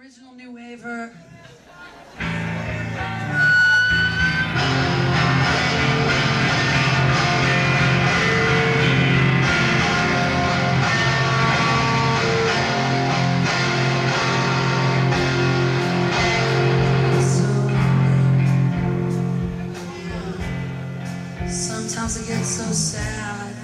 original new waver. Sometimes I get so sad.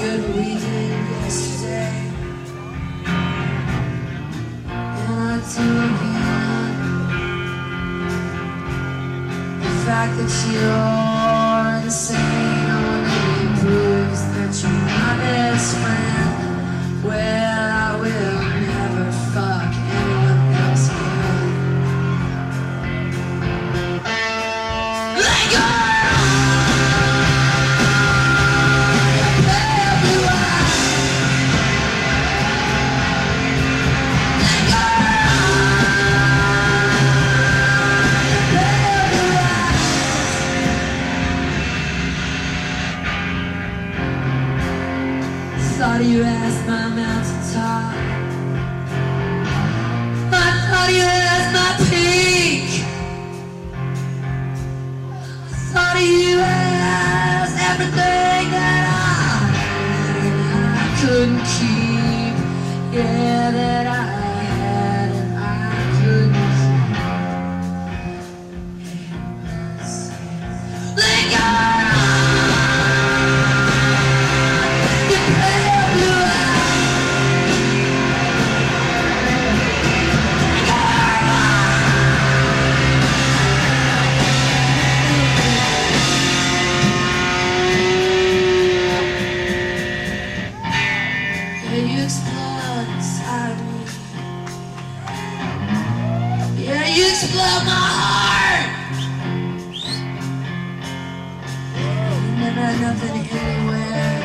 Good we did yesterday. And I. The fact that you're insane only proves that you're my best friend. Thought you asked my mountaintop. I thought you You explode my heart. You never had nothing to hit